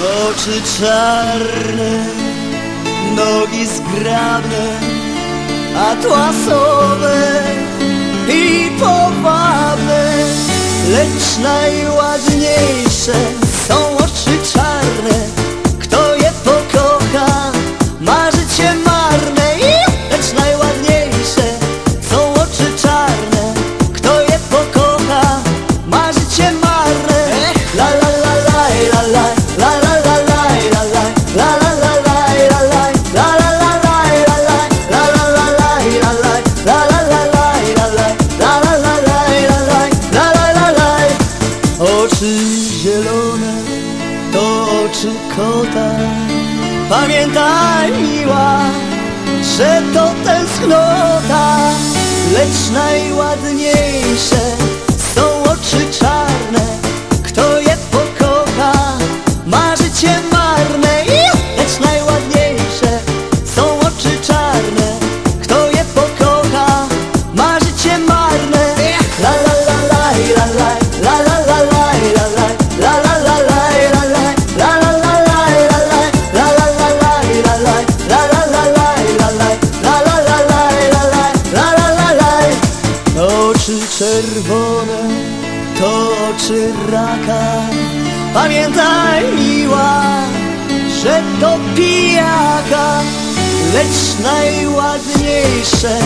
Oczy czarne, nogi zgrabne, a tłasowe i powabne, lecz najładniejsze oczy zielone to oczy kota. Pamiętaj miła, że to tęsknota Lecz najładniejsze Czerwone to oczy raka. Pamiętaj miła, że to pijaka Lecz najładniejsze